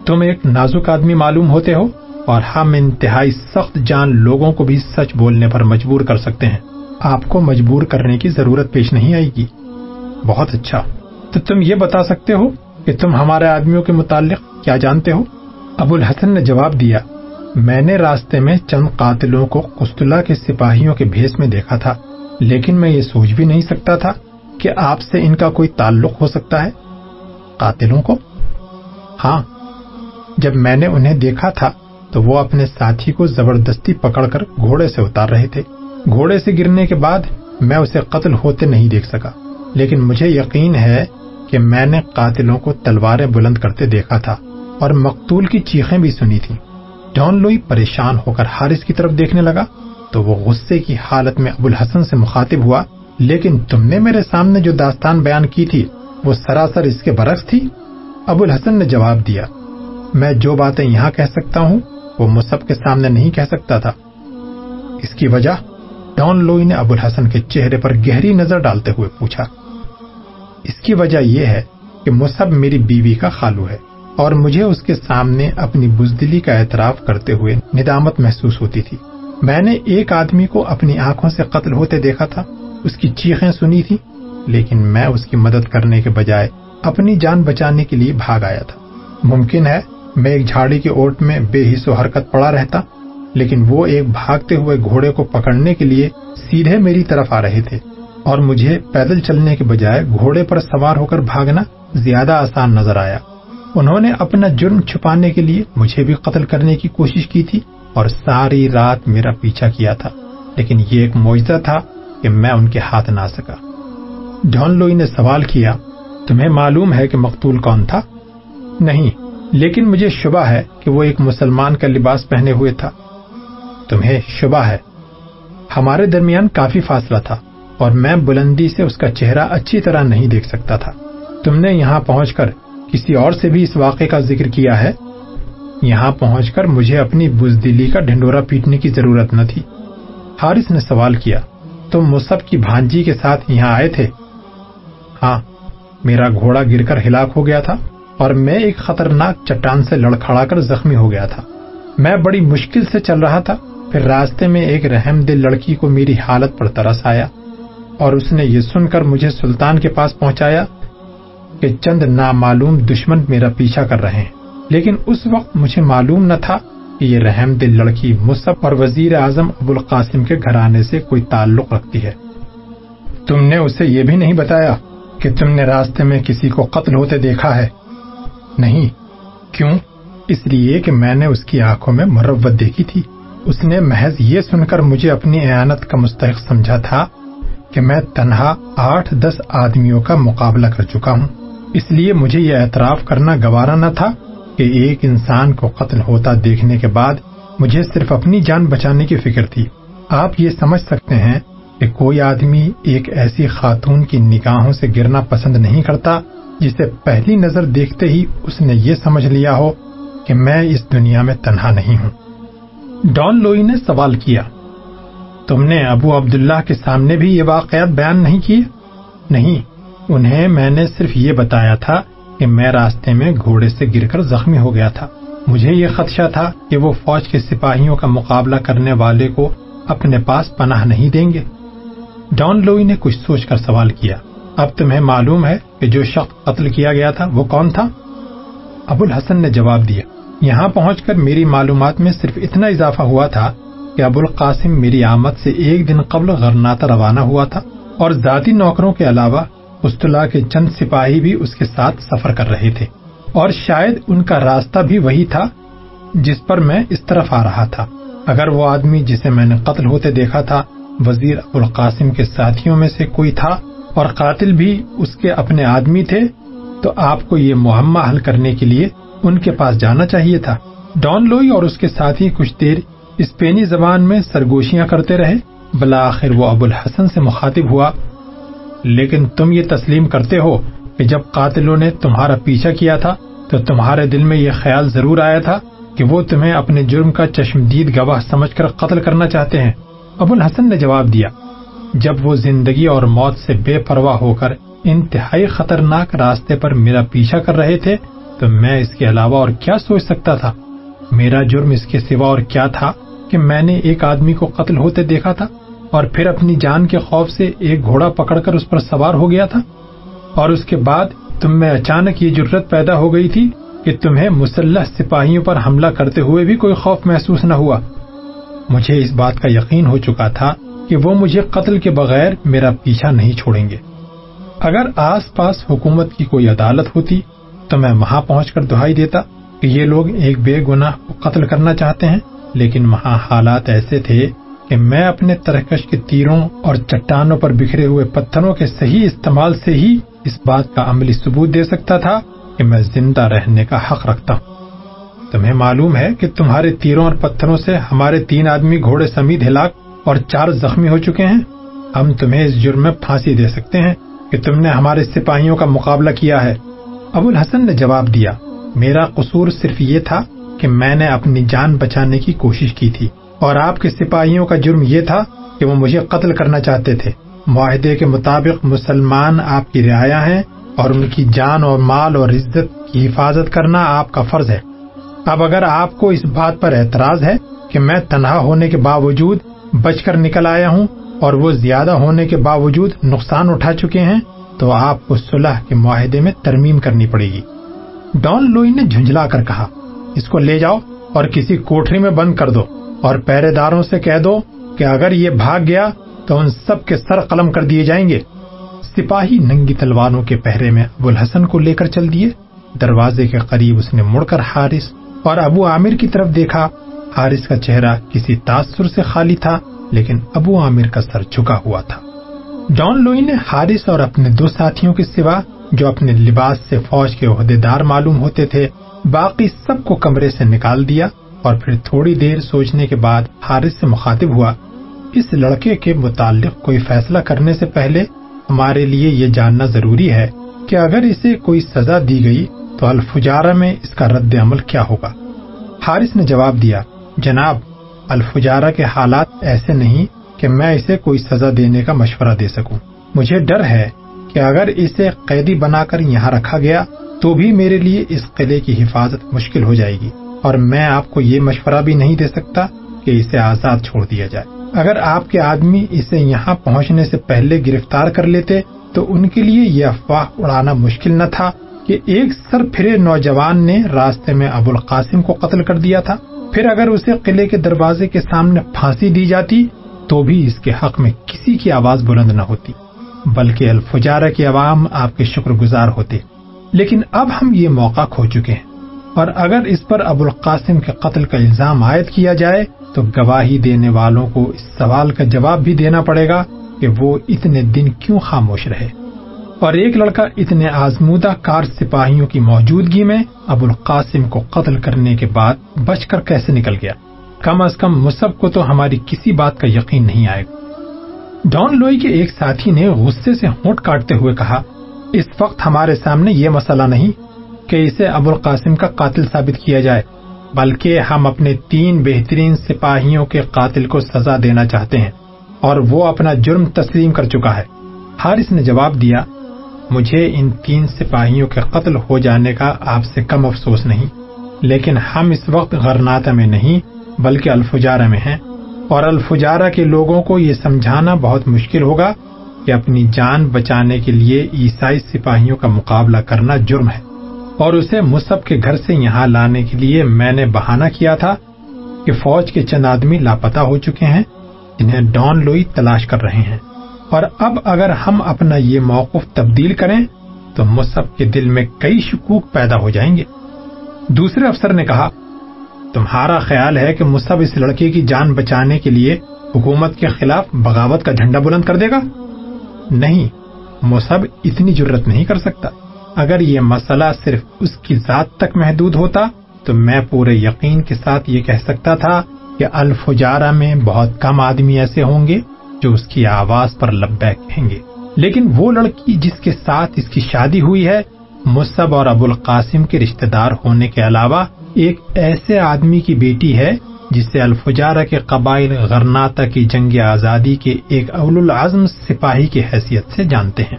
تم ایک نازک آدمی معلوم ہوتے ہو اور ہم انتہائی سخت جان لوگوں کو بھی سچ بولنے پر مجبور کر سکتے ہیں۔ آپ کو مجبور کرنے کی ضرورت پیش نہیں آئے گی۔ بہت اچھا۔ تو تم یہ بتا سکتے ہو کہ تم ہمارے آدمیوں کے متعلق کیا جانتے ہو؟ ابو الحسن نے جواب دیا، میں نے راستے میں چند قاتلوں کو قسطلہ کے سپاہیوں کے بھیس میں دیکھا تھا، لیکن میں یہ سوچ بھی نہیں سکتا تھا کہ آپ سے ان کا کوئی تعلق ہو سکتا ہے۔ قاتلوں کو؟ ہاں جب میں نے انہیں دیکھا تھا تو وہ اپنے ساتھی کو زبردستی پکڑ کر گھوڑے سے اتار رہے تھے۔ گھوڑے سے گرنے کے بعد میں اسے قتل ہوتے نہیں دیکھ سکا۔ لیکن مجھے یقین ہے کہ میں نے قاتلوں کو تلواریں بلند کرتے دیکھا تھا اور مقتول کی چیخیں بھی سنی تھی ڈان لوئی پریشان ہو کر حارث کی طرف دیکھنے لگا تو وہ غصے کی حالت میں ابو الحسن سے مخاطب ہوا۔ لیکن تم نے میرے سامنے جو داستان بیان کی تھی وہ سراسر اس کے برعکس تھی۔ ابو الحسن نے جواب دیا میں جو باتیں یہاں کہہ سکتا ہوں، وہ مصب کے سامنے نہیں کہہ سکتا تھا۔ اس کی وجہ ڈان لوئی نے ابو الحسن کے چہرے پر گہری نظر ڈالتے ہوئے پوچھا۔ اس کی وجہ یہ ہے کہ مصب میری بیوی کا خالو ہے اور مجھے اس کے سامنے اپنی بزدلی کا اعتراف کرتے ہوئے ندامت محسوس ہوتی تھی۔ میں نے ایک آدمی کو اپنی آنکھوں سے قتل ہوتے دیکھا تھا، اس کی چیخیں سنی تھی لیکن میں اس کی مدد کرنے کے بجائے اپنی جان بچانے کے لیے بھاگ آیا تھا۔ ممکن ہے میں ایک جھاڑی کے اوٹ میں بے حص و حرکت پڑا رہتا، لیکن وہ ایک بھاگتے ہوئے گھوڑے کو پکڑنے کے لیے سیدھے میری طرف آ رہے تھے اور مجھے پیدل چلنے کے بجائے گھوڑے پر سوار ہو کر بھاگنا زیادہ آسان نظر آیا۔ انہوں نے اپنا جرم چھپانے کے لیے مجھے بھی قتل کرنے کی کوشش کی تھی اور ساری رات میرا پیچھا کیا تھا، لیکن یہ ایک معجزہ تھا کہ میں ان کے ہاتھ نہ سکا۔ جان لوئی نے سوال کیا، تمہیں معلوم ہے کہ مقتول کون تھا؟ نہیں لیکن مجھے شبہ ہے کہ وہ ایک مسلمان کا لباس پہنے ہوئے تھا۔ تمہیں شبہ ہے۔ ہمارے درمیان کافی فاصلہ تھا اور میں بلندی سے اس کا چہرہ اچھی طرح نہیں دیکھ سکتا تھا۔ تم نے یہاں پہنچ کر کسی اور سے بھی اس واقعے کا ذکر کیا ہے؟ یہاں پہنچ کر مجھے اپنی بزدلی کا ڈھنڈورا پیٹنے کی ضرورت نہ تھی۔ حارث نے سوال کیا، تم مصب کی بھانجی کے ساتھ یہاں آئے تھے؟ ہاں میرا گھوڑا گر کر ہلاک ہو گیا تھا۔ اور میں ایک خطرناک چٹان سے لڑکھڑا کر زخمی ہو گیا تھا۔ میں بڑی مشکل سے چل رہا تھا۔ پھر راستے میں ایک رحم دل لڑکی کو میری حالت پر ترس آیا اور اس نے یہ سن کر مجھے سلطان کے پاس پہنچایا کہ چند نامعلوم دشمن میرا پیچھا کر رہے ہیں۔ لیکن اس وقت مجھے معلوم نہ تھا کہ یہ رحم دل لڑکی مصب اور وزیر اعظم ابو القاسم کے گھرانے سے کوئی تعلق رکھتی ہے۔ تم نے اسے یہ بھی نہیں بتایا کہ تم نے راستے میں کسی کو قتل ہوتے دیکھا ہے۔ نہیں۔ کیوں؟ اس لیے کہ میں نے اس کی آنکھوں میں مروت دیکھی تھی۔ اس نے محض یہ سن کر مجھے اپنی اعانت کا مستحق سمجھا تھا کہ میں تنہا آٹھ دس آدمیوں کا مقابلہ کر چکا ہوں۔ اس لیے مجھے یہ اعتراف کرنا گوارا نہ تھا کہ ایک انسان کو قتل ہوتا دیکھنے کے بعد مجھے صرف اپنی جان بچانے کی فکر تھی۔ آپ یہ سمجھ سکتے ہیں کہ کوئی آدمی ایک ایسی خاتون کی نگاہوں سے گرنا پسند نہیں کرتا جسے پہلی نظر دیکھتے ہی اس نے یہ سمجھ لیا ہو کہ میں اس دنیا میں تنہا نہیں ہوں۔ ڈان لوئی نے سوال کیا، تم نے ابو عبداللہ کے سامنے بھی یہ واقعات بیان نہیں کیے؟ نہیں، انہیں میں نے صرف یہ بتایا تھا کہ میں راستے میں گھوڑے سے گر کر زخمی ہو گیا تھا۔ مجھے یہ خدشہ تھا کہ وہ فوج کے سپاہیوں کا مقابلہ کرنے والے کو اپنے پاس پناہ نہیں دیں گے۔ ڈان لوئی نے کچھ سوچ کر سوال کیا۔ اب تمہیں معلوم ہے کہ جو شخص قتل کیا گیا تھا وہ کون تھا؟ ابو الحسن نے جواب دیا، یہاں پہنچ کر میری معلومات میں صرف اتنا اضافہ ہوا تھا کہ ابو القاسم میری آمد سے ایک دن قبل غرناتا روانہ ہوا تھا اور ذاتی نوکروں کے علاوہ اسطلاح کے چند سپاہی بھی اس کے ساتھ سفر کر رہے تھے۔ اور شاید ان کا راستہ بھی وہی تھا جس پر میں اس طرف آ رہا تھا۔ اگر وہ آدمی جسے میں نے قتل ہوتے دیکھا تھا، وزیر ابو القاسم کے ساتھیوں میں سے کوئی تھا اور قاتل بھی اس کے اپنے آدمی تھے، تو آپ کو یہ معمہ حل کرنے کے لیے ان کے پاس جانا چاہیے تھا۔ ڈان لوئی اور اس کے ساتھی کچھ دیر اسپینی زبان میں سرگوشیاں کرتے رہے۔ بلاخر وہ ابو الحسن سے مخاطب ہوا، لیکن تم یہ تسلیم کرتے ہو کہ جب قاتلوں نے تمہارا پیچھا کیا تھا، تو تمہارے دل میں یہ خیال ضرور آیا تھا کہ وہ تمہیں اپنے جرم کا چشمدید گواہ سمجھ کر قتل کرنا چاہتے ہیں۔ ابو الحسن نے جواب دیا جب وہ زندگی اور موت سے بے پرواہ ہو کر انتہائی خطرناک راستے پر میرا پیچھا کر رہے تھے، تو میں اس کے علاوہ اور کیا سوچ سکتا تھا؟ میرا جرم اس کے سوا اور کیا تھا کہ میں نے ایک آدمی کو قتل ہوتے دیکھا تھا اور پھر اپنی جان کے خوف سے ایک گھوڑا پکڑ کر اس پر سوار ہو گیا تھا؟ اور اس کے بعد تم میں اچانک یہ ضرورت پیدا ہو گئی تھی کہ تمہیں مسلح سپاہیوں پر حملہ کرتے ہوئے بھی کوئی خوف محسوس نہ ہوا۔ مجھے اس بات کا یقین ہو چکا تھا کہ وہ مجھے قتل کے بغیر میرا پیچھا نہیں چھوڑیں گے۔ اگر آس پاس حکومت کی کوئی عدالت ہوتی تو میں وہاں پہنچ کر دہائی دیتا کہ یہ لوگ ایک بے گناہ کو قتل کرنا چاہتے ہیں، لیکن وہاں حالات ایسے تھے کہ میں اپنے ترکش کے تیروں اور چٹانوں پر بکھرے ہوئے پتھروں کے صحیح استعمال سے ہی اس بات کا عملی ثبوت دے سکتا تھا کہ میں زندہ رہنے کا حق رکھتا ہوں۔ تمہیں معلوم ہے کہ تمہارے تیروں اور پتھروں سے ہمارے تین آدمی گھوڑے سمیت ہلاک اور چار زخمی ہو چکے ہیں۔ ہم تمہیں اس جرم میں پھانسی دے سکتے ہیں کہ تم نے ہمارے سپاہیوں کا مقابلہ کیا ہے۔ ابو الحسن نے جواب دیا، میرا قصور صرف یہ تھا کہ میں نے اپنی جان بچانے کی کوشش کی تھی اور آپ کے سپاہیوں کا جرم یہ تھا کہ وہ مجھے قتل کرنا چاہتے تھے۔ معاہدے کے مطابق مسلمان آپ کی رعایا ہیں اور ان کی جان اور مال اور عزت کی حفاظت کرنا آپ کا فرض ہے۔ اب اگر آپ کو اس بات پر اعتراض ہے کہ میں تنہا ہونے کے باوجود بچ کر نکل آیا ہوں اور وہ زیادہ ہونے کے باوجود نقصان اٹھا چکے ہیں، تو آپ کو صلح کے معاہدے میں ترمیم کرنی پڑے گی۔ ڈان لوئی نے جھنجلا کر کہا، اس کو لے جاؤ اور کسی کوٹری میں بند کر دو اور پہرے داروں سے کہہ دو کہ اگر یہ بھاگ گیا تو ان سب کے سر قلم کر دیے جائیں گے۔ سپاہی ننگی تلواروں کے پہرے میں ابو الحسن کو لے کر چل دیے۔ دروازے کے قریب اس نے مڑ کر حارث اور ابو عامر کی طرف دیکھا۔ حارث کا چہرہ کسی تاثر سے خالی تھا، لیکن ابو عامر کا سر جھکا ہوا تھا۔ ڈان لوئی نے حارث اور اپنے دو ساتھیوں کے سوا، جو اپنے لباس سے فوج کے عہدے دار معلوم ہوتے تھے، باقی سب کو کمرے سے نکال دیا اور پھر تھوڑی دیر سوچنے کے بعد حارث سے مخاطب ہوا۔ اس لڑکے کے متعلق کوئی فیصلہ کرنے سے پہلے ہمارے لیے یہ جاننا ضروری ہے کہ اگر اسے کوئی سزا دی گئی تو الفجارہ میں اس کا رد عمل کیا ہوگا۔ حارث نے جواب دیا جناب، الفجارہ کے حالات ایسے نہیں کہ میں اسے کوئی سزا دینے کا مشورہ دے سکوں۔ مجھے ڈر ہے کہ اگر اسے قیدی بنا کر یہاں رکھا گیا تو بھی میرے لیے اس قلعے کی حفاظت مشکل ہو جائے گی اور میں آپ کو یہ مشورہ بھی نہیں دے سکتا کہ اسے آزاد چھوڑ دیا جائے۔ اگر آپ کے آدمی اسے یہاں پہنچنے سے پہلے گرفتار کر لیتے تو ان کے لیے یہ افواہ اڑانا مشکل نہ تھا کہ ایک سر پھرے نوجوان نے راستے میں ابو القاسم کو قتل کر دیا تھا۔ پھر اگر اسے قلعے کے دروازے کے سامنے پھانسی دی جاتی، تو بھی اس کے حق میں کسی کی آواز بلند نہ ہوتی۔ بلکہ الفجارہ کے عوام آپ کے شکر گزار ہوتے۔ لیکن اب ہم یہ موقع کھو چکے ہیں۔ اور اگر اس پر ابو القاسم کے قتل کا الزام عائد کیا جائے، تو گواہی دینے والوں کو اس سوال کا جواب بھی دینا پڑے گا کہ وہ اتنے دن کیوں خاموش رہے۔ اور ایک لڑکا اتنے آزمودہ کار سپاہیوں کی موجودگی میں ابو القاسم کو قتل کرنے کے بعد بچ کر کیسے نکل گیا؟ کم از کم مصب کو تو ہماری کسی بات کا یقین نہیں آئے گا۔ ڈان لوئی کے ایک ساتھی نے غصے سے ہونٹ کاٹتے ہوئے کہا، اس وقت ہمارے سامنے یہ مسئلہ نہیں کہ اسے ابو القاسم کا قاتل ثابت کیا جائے، بلکہ ہم اپنے تین بہترین سپاہیوں کے قاتل کو سزا دینا چاہتے ہیں اور وہ اپنا جرم تسلیم کر چکا ہے۔ حارث نے جواب دیا مجھے ان تین سپاہیوں کے قتل ہو جانے کا آپ سے کم افسوس نہیں۔ لیکن ہم اس وقت غرناتا میں نہیں، بلکہ الفجارہ میں ہیں۔ اور الفجارہ کے لوگوں کو یہ سمجھانا بہت مشکل ہوگا کہ اپنی جان بچانے کے لیے عیسائی سپاہیوں کا مقابلہ کرنا جرم ہے۔ اور اسے مصب کے گھر سے یہاں لانے کے لیے میں نے بہانہ کیا تھا کہ فوج کے چند آدمی لاپتہ ہو چکے ہیں جنہیں ڈان لوئی تلاش کر رہے ہیں۔ اور اب اگر ہم اپنا یہ موقف تبدیل کریں تو مصحف کے دل میں کئی شکوک پیدا ہو جائیں گے۔ دوسرے افسر نے کہا، تمہارا خیال ہے کہ مصحف اس لڑکے کی جان بچانے کے لیے حکومت کے خلاف بغاوت کا جھنڈا بلند کر دے گا؟ نہیں مصحف اتنی ضرورت نہیں کر سکتا۔ اگر یہ مسئلہ صرف اس کی ذات تک محدود ہوتا تو میں پورے یقین کے ساتھ یہ کہہ سکتا تھا کہ الفجارہ میں بہت کم آدمی ایسے ہوں گے۔ جو اس کی آواز پر لبے کہیں گے۔ لیکن وہ لڑکی جس کے ساتھ اس کی شادی ہوئی ہے مصب اور ابو القاسم کے رشتہ دار ہونے کے علاوہ ایک ایسے آدمی کی بیٹی ہے جسے الفجارہ کے قبائل غرناتا کی جنگ آزادی کے ایک اول العزم سپاہی کی حیثیت سے جانتے ہیں۔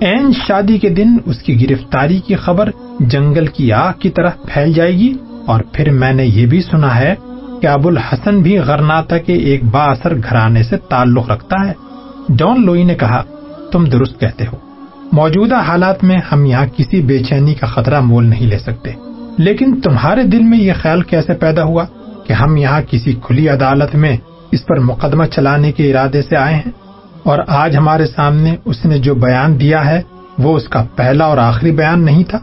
این شادی کے دن اس کی گرفتاری کی خبر جنگل کی آگ کی طرح پھیل جائے گی اور پھر میں نے یہ بھی سنا ہے کہ ابو الحسن بھی غرناتا کے ایک با اثر گھرانے سے تعلق رکھتا ہے۔ ڈان لوئی نے کہا، تم درست کہتے ہو۔ موجودہ حالات میں ہم یہاں کسی بے چینی کا خطرہ مول نہیں لے سکتے۔ لیکن تمہارے دل میں یہ خیال کیسے پیدا ہوا کہ ہم یہاں کسی کھلی عدالت میں اس پر مقدمہ چلانے کے ارادے سے آئے ہیں؟ اور آج ہمارے سامنے اس نے جو بیان دیا ہے، وہ اس کا پہلا اور آخری بیان نہیں تھا۔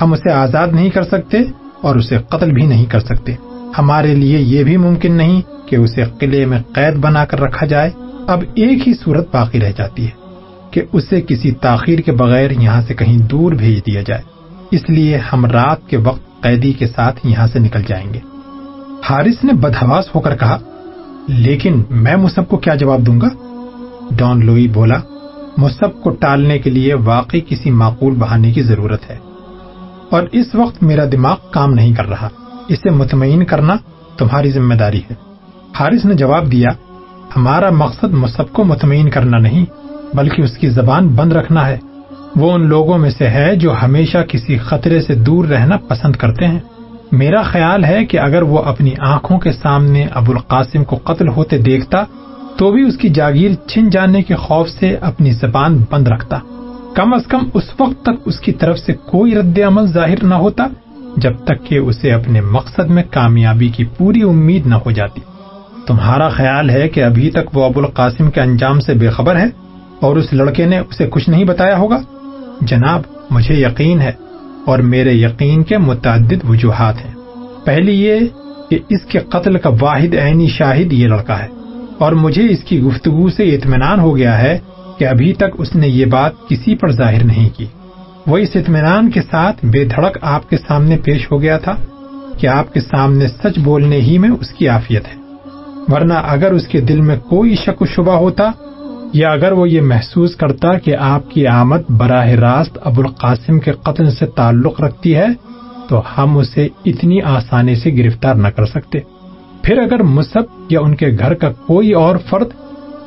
ہم اسے آزاد نہیں کر سکتے اور اسے قتل بھی نہیں کر سکتے۔ ہمارے لیے یہ بھی ممکن نہیں کہ اسے قلعے میں قید بنا کر رکھا جائے۔ اب ایک ہی صورت باقی رہ جاتی ہے کہ اسے کسی تاخیر کے بغیر یہاں سے کہیں دور بھیج دیا جائے۔ اس لیے ہم رات کے وقت قیدی کے ساتھ یہاں سے نکل جائیں گے۔ حارث نے بدہواس ہو کر کہا، لیکن میں مصب کو کیا جواب دوں گا؟ ڈان لوئی بولا مصب کو ٹالنے کے لیے واقعی کسی معقول بہانے کی ضرورت ہے۔ اور اس وقت میرا دماغ کام نہیں کر رہا۔ اسے مطمئن کرنا تمہاری ذمہ داری ہے۔ حارث نے جواب دیا، ہمارا مقصد مصب کو مطمئن کرنا نہیں، بلکہ اس کی زبان بند رکھنا ہے۔ وہ ان لوگوں میں سے ہے جو ہمیشہ کسی خطرے سے دور رہنا پسند کرتے ہیں۔ میرا خیال ہے کہ اگر وہ اپنی آنکھوں کے سامنے ابو القاسم کو قتل ہوتے دیکھتا، تو بھی اس کی جاگیر چھن جانے کے خوف سے اپنی زبان بند رکھتا۔ کم از کم اس وقت تک اس کی طرف سے کوئی رد عمل ظاہر نہ ہوتا۔ جب تک کہ اسے اپنے مقصد میں کامیابی کی پوری امید نہ ہو جاتی۔ تمہارا خیال ہے کہ ابھی تک وہ ابو القاسم کے انجام سے بے خبر ہے اور اس لڑکے نے اسے کچھ نہیں بتایا ہوگا؟ جناب، مجھے یقین ہے اور میرے یقین کے متعدد وجوہات ہیں۔ پہلی یہ کہ اس کے قتل کا واحد عینی شاہد یہ لڑکا ہے اور مجھے اس کی گفتگو سے اطمینان ہو گیا ہے کہ ابھی تک اس نے یہ بات کسی پر ظاہر نہیں کی۔ وہ اس اطمینان کے ساتھ بے دھڑک آپ کے سامنے پیش ہو گیا تھا کہ آپ کے سامنے سچ بولنے ہی میں اس کی آفیت ہے۔ ورنہ اگر اس کے دل میں کوئی شک و شبہ ہوتا یا اگر وہ یہ محسوس کرتا کہ آپ کی آمد براہ راست ابو القاسم کے قتل سے تعلق رکھتی ہے، تو ہم اسے اتنی آسانی سے گرفتار نہ کر سکتے۔ پھر اگر مصب یا ان کے گھر کا کوئی اور فرد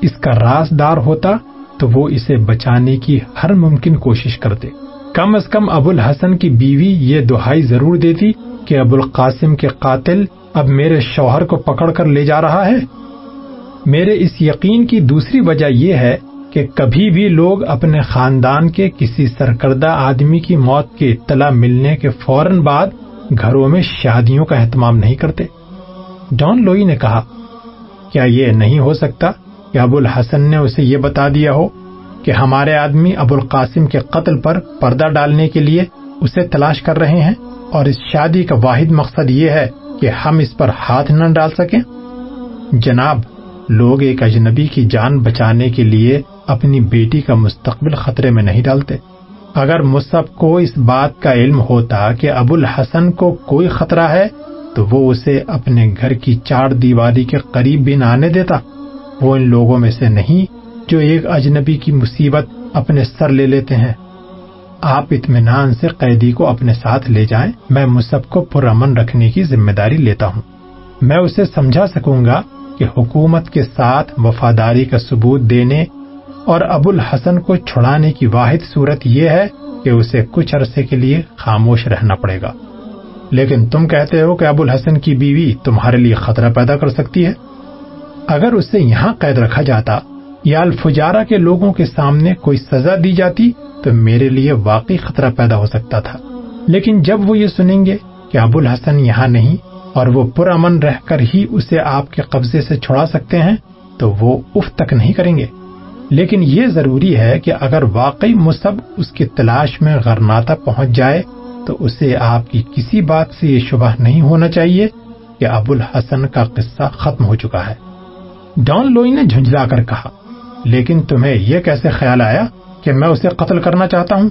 اس کا رازدار ہوتا، تو وہ اسے بچانے کی ہر ممکن کوشش کرتے۔ کم از کم ابو الحسن کی بیوی یہ دہائی ضرور دیتی کہ ابو القاسم کے قاتل اب میرے شوہر کو پکڑ کر لے جا رہا ہے۔ میرے اس یقین کی دوسری وجہ یہ ہے کہ کبھی بھی لوگ اپنے خاندان کے کسی سرکردہ آدمی کی موت کی اطلاع ملنے کے فوراً بعد گھروں میں شادیوں کا اہتمام نہیں کرتے۔ ڈان لوئی نے کہا، کیا یہ نہیں ہو سکتا کہ ابو الحسن نے اسے یہ بتا دیا ہو کہ ہمارے آدمی ابو القاسم کے قتل پر پردہ ڈالنے کے لیے اسے تلاش کر رہے ہیں اور اس شادی کا واحد مقصد یہ ہے کہ ہم اس پر ہاتھ نہ ڈال سکیں۔ جناب، لوگ ایک اجنبی کی جان بچانے کے لیے اپنی بیٹی کا مستقبل خطرے میں نہیں ڈالتے۔ اگر مصحف کو اس بات کا علم ہوتا کہ ابو الحسن کو کوئی خطرہ ہے، تو وہ اسے اپنے گھر کی چار دیواری کے قریب بھی نہ آنے دیتا۔ وہ ان لوگوں میں سے نہیں جو ایک اجنبی کی مصیبت اپنے سر لے لیتے ہیں۔ آپ اطمینان سے قیدی کو اپنے ساتھ لے جائیں، میں مصحف کو پرامن رکھنے کی ذمہ داری لیتا ہوں۔ میں اسے سمجھا سکوں گا کہ حکومت کے ساتھ وفاداری کا ثبوت دینے اور ابو الحسن کو چھڑانے کی واحد صورت یہ ہے کہ اسے کچھ عرصے کے لیے خاموش رہنا پڑے گا۔ لیکن تم کہتے ہو کہ ابو الحسن کی بیوی تمہارے لیے خطرہ پیدا کر سکتی ہے۔ اگر اسے یہاں قید رکھا جاتا یا الفجارا کے لوگوں کے سامنے کوئی سزا دی جاتی تو میرے لیے واقعی خطرہ پیدا ہو سکتا تھا۔ لیکن جب وہ یہ سنیں گے کہ ابو الحسن یہاں نہیں اور وہ پرامن رہ کر ہی اسے آپ کے قبضے سے چھڑا سکتے ہیں تو وہ اف تک نہیں کریں گے۔ لیکن یہ ضروری ہے کہ اگر واقعی مصب اس کی تلاش میں غرناتا پہنچ جائے تو اسے آپ کی کسی بات سے یہ شبہ نہیں ہونا چاہیے کہ ابو الحسن کا قصہ ختم ہو چکا ہے۔ ڈان لوئی نے جھنجلا کر کہا لیکن تمہیں یہ کیسے خیال آیا کہ میں اسے قتل کرنا چاہتا ہوں؟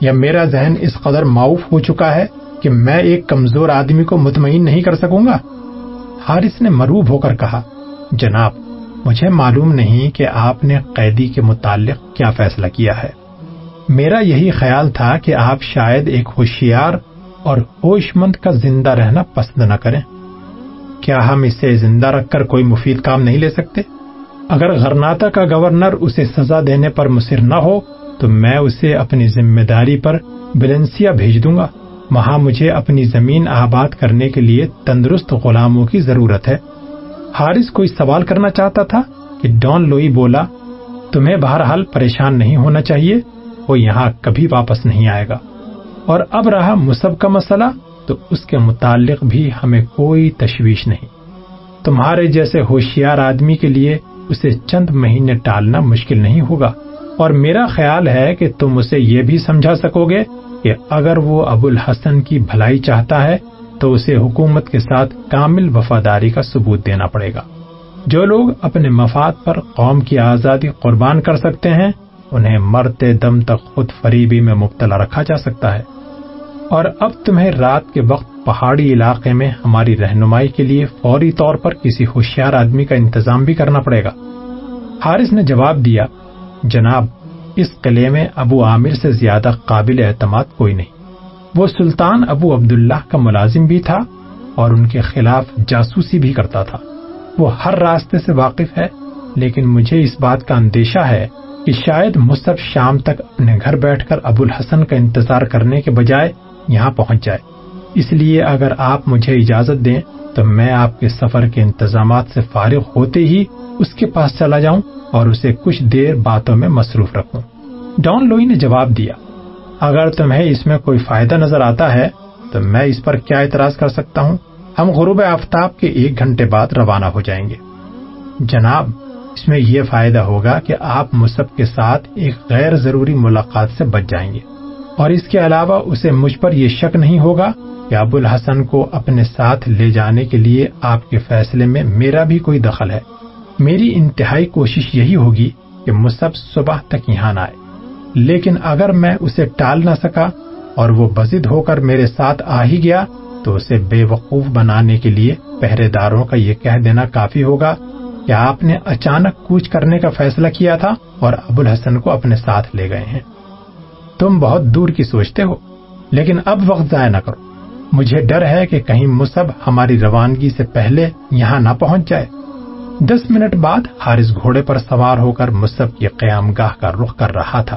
یا میرا ذہن اس قدر معاف ہو چکا ہے کہ میں ایک کمزور آدمی کو مطمئن نہیں کر سکوں گا؟ حارث نے مروب ہو کر کہا، جناب، مجھے معلوم نہیں کہ آپ نے قیدی کے متعلق کیا فیصلہ کیا ہے۔ میرا یہی خیال تھا کہ آپ شاید ایک ہوشیار اور ہوش مند کا زندہ رہنا پسند نہ کریں۔ کیا ہم اسے زندہ رکھ کر کوئی مفید کام نہیں لے سکتے؟ اگر غرناتا کا گورنر اسے سزا دینے پر مصر نہ ہو، تو میں اسے اپنی ذمہ داری پر بلنسیا بھیج دوں گا۔ وہاں مجھے اپنی زمین آباد کرنے کے لیے تندرست غلاموں کی ضرورت ہے۔ حارث کوئی سوال کرنا چاہتا تھا کہ ڈان لوئی بولا، تمہیں بہرحال پریشان نہیں ہونا چاہیے، وہ یہاں کبھی واپس نہیں آئے گا۔ اور اب رہا مصب کا مسئلہ، تو اس کے متعلق بھی ہمیں کوئی تشویش نہیں۔ تمہارے جیسے ہوشیار آدمی کے لیے اسے چند مہینے ٹالنا مشکل نہیں ہوگا۔ اور میرا خیال ہے کہ تم اسے یہ بھی سمجھا سکو گے کہ اگر وہ ابو الحسن کی بھلائی چاہتا ہے، تو اسے حکومت کے ساتھ کامل وفاداری کا ثبوت دینا پڑے گا۔ جو لوگ اپنے مفاد پر قوم کی آزادی قربان کر سکتے ہیں، انہیں مرتے دم تک خود فریبی میں مبتلا رکھا جا سکتا ہے۔ اور اب تمہیں رات کے وقت پہاڑی علاقے میں ہماری رہنمائی کے لیے فوری طور پر کسی ہوشیار آدمی کا انتظام بھی کرنا پڑے گا۔ حارث نے جواب دیا، جناب، اس قلعے میں ابو عامر سے زیادہ قابل اعتماد کوئی نہیں۔ وہ سلطان ابو عبداللہ کا ملازم بھی تھا اور ان کے خلاف جاسوسی بھی کرتا تھا۔ وہ ہر راستے سے واقف ہے، لیکن مجھے اس بات کا اندیشہ ہے کہ شاید مصحف شام تک اپنے گھر بیٹھ کر ابو الحسن کا انتظار کرنے کے بجائے یہاں پہنچ جائے۔ اس لیے اگر آپ مجھے اجازت دیں تو میں آپ کے سفر کے انتظامات سے فارغ ہوتے ہی اس کے پاس چلا جاؤں اور اسے کچھ دیر باتوں میں مصروف رکھوں۔ ڈان لوئی نے جواب دیا، اگر تمہیں اس میں کوئی فائدہ نظر آتا ہے تو میں اس پر کیا اعتراض کر سکتا ہوں؟ ہم غروب آفتاب کے ایک گھنٹے بعد روانہ ہو جائیں گے۔ جناب، اس میں یہ فائدہ ہوگا کہ آپ مصحف کے ساتھ ایک غیر ضروری ملاقات سے بچ جائیں گے۔ اور اس کے علاوہ اسے مجھ پر یہ شک نہیں ہوگا کہ ابو الحسن کو اپنے ساتھ لے جانے کے لیے آپ کے فیصلے میں میرا بھی کوئی دخل ہے۔ میری انتہائی کوشش یہی ہوگی کہ مصحف صبح تک یہاں نہ آئے۔ لیکن اگر میں اسے ٹال نہ سکا اور وہ بزد ہو کر میرے ساتھ آ ہی گیا تو اسے بے وقوف بنانے کے لیے پہرے داروں کا یہ کہہ دینا کافی ہوگا کہ آپ نے اچانک کوچ کرنے کا فیصلہ کیا تھا اور ابو الحسن کو اپنے ساتھ لے گئے ہیں۔ تم بہت دور کی سوچتے ہو، لیکن اب وقت ضائع نہ کرو۔ مجھے ڈر ہے کہ کہیں مصب ہماری روانگی سے پہلے یہاں نہ پہنچ جائے۔ دس منٹ بعد حارث گھوڑے پر سوار ہو کر مصب کی قیام گاہ کا رخ کر رہا تھا۔